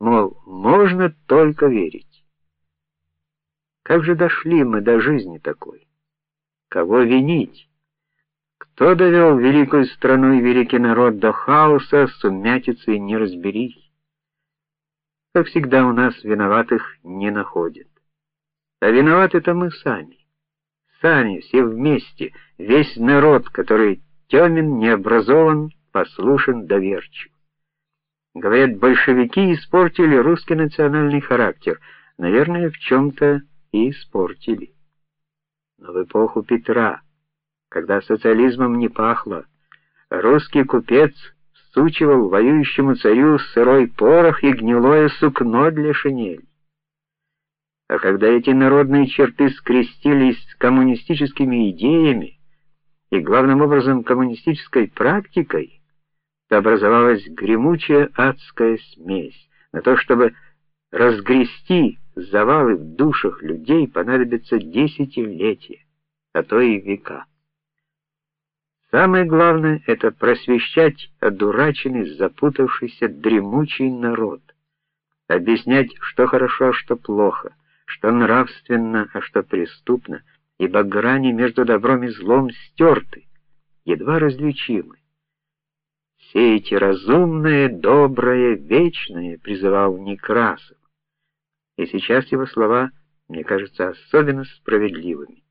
Мол, можно только верить. Как же дошли мы до жизни такой? Кого винить? Кто довел великую страну и великий народ до хаоса, сумятицы и неразберихи? Как всегда у нас виноватых не находят. А виноваты-то мы сами. Сами, все вместе, весь народ, который темен, необразован, послушен, доверчив. Говорят, большевики испортили русский национальный характер. Наверное, в чем то и испортили. Но в эпоху Петра, когда социализмом не пахло, русский купец всучивал воюющему царю сырой порох и гнилое сукно для шинели. А когда эти народные черты скрестились с коммунистическими идеями и главным образом коммунистической практикой, образовалась гремучая адская смесь. На то, чтобы разгрести завалы в душах людей, понадобится десятилетия, а то и века. Самое главное это просвещать одураченный, запутавшийся, дремучий народ, объяснять, что хорошо, а что плохо, что нравственно, а что преступно, ибо грани между добром и злом стерты, едва различимы. Все эти разумное, доброе, вечное призывал Некрасов. И сейчас его слова, мне кажется, особенно справедливыми.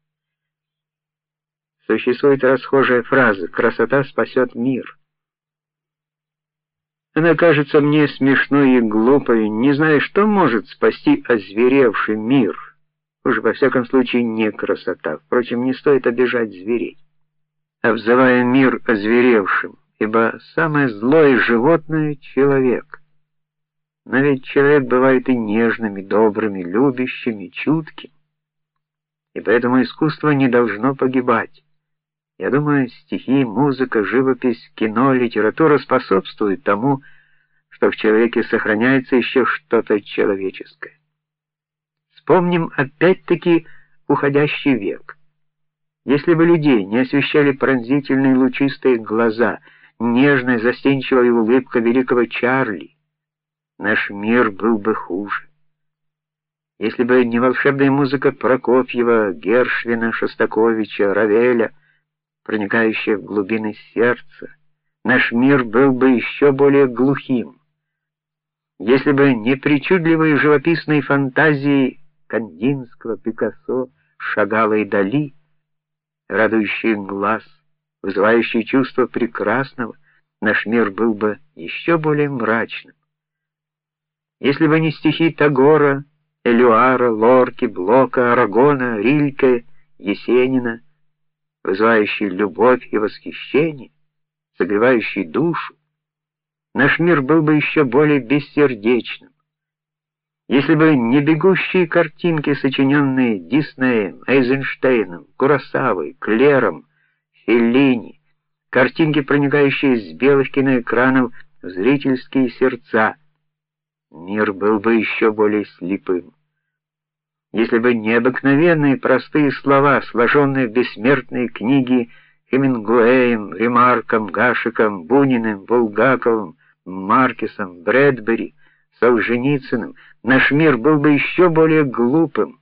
Существует расхожая фраза: красота спасет мир. Она кажется мне смешной и глупой, не знаю, что может спасти озверевший мир. Уж во всяком случае не красота. Впрочем, не стоит обижать зверей. Обзывая мир озверевшим, ибо самое злое животное человек. Но ведь человек бывает и нежным, и добрым, и любящим, и чутким. И поэтому искусство не должно погибать. Я думаю, стихи, музыка, живопись, кино, литература способствуют тому, что в человеке сохраняется еще что-то человеческое. Вспомним опять-таки уходящий век. Если бы людей не освещали пронзительные лучистые глаза, нежная застенчивая улыбка великого Чарли, наш мир был бы хуже. Если бы не волшебная музыка Прокофьева, Гершвина, Шостаковича, Равеля, проникающая в глубины сердца, наш мир был бы еще более глухим. Если бы не причудливые живописные фантазии Кандинского, Пикассо, Шагала и Дали, радующие глаз, вызывающие чувство прекрасного, наш мир был бы еще более мрачным. Если бы не стихи Тагора, Элюара, Лорки, Блока, Арагона, Рильке, Есенина, вызывающие любовь и восхищение, согревающие душу, наш мир был бы еще более бессердечным. Если бы не бегущие картинки, сочиненные Диснеем, Эйзенштейном, Куросавой, Клером, Феллини, картинки, проникающие с белых киноэкранов в зрительские сердца, мир был бы еще более слепым. Если бы не обыкновенные простые слова, сложенные в бессмертные книги Хемингуэем, Ремарком, Гашиком, Буниным, Булгаковым, Маркесом, Брэдбери, Солженицыным, наш мир был бы еще более глупым.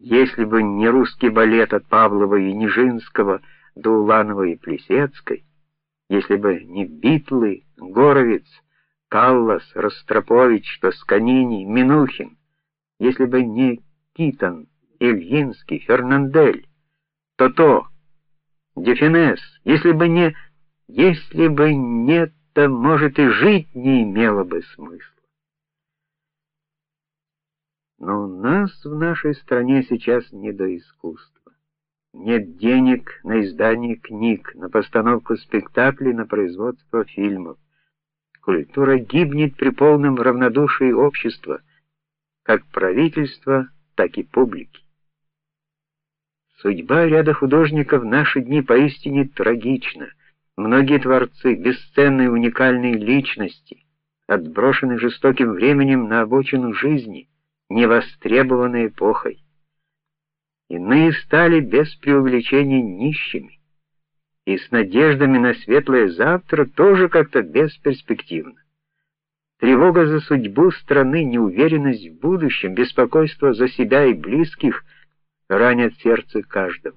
Если бы не русский балет от Павлова и Нижинского до Уланова и Плесецкой, если бы не Битлы, Горовец, Каллас, Ростропович, Тосканини, Минухин, если бы не Китон, Ильинский, Фернандель, То-то, Дефинес, если бы не... Если бы нет, то, может, и жить не имело бы смысла. Но у нас в нашей стране сейчас не до искусства. Нет денег на издание книг, на постановку спектаклей, на производство фильмов. Культура гибнет при полном равнодушии общества, как правительства, так и публики. Судьба ряда художников в наши дни поистине трагична. Многие творцы, бесценные уникальные личности, отброшены жестоким временем на обочину жизни, невостребованной эпохой. Иные стали без преувеличения нищими, и с надеждами на светлое завтра тоже как-то бесперспективно. Тревога за судьбу страны, неуверенность в будущем, беспокойство за себя и близких ранят сердце каждого.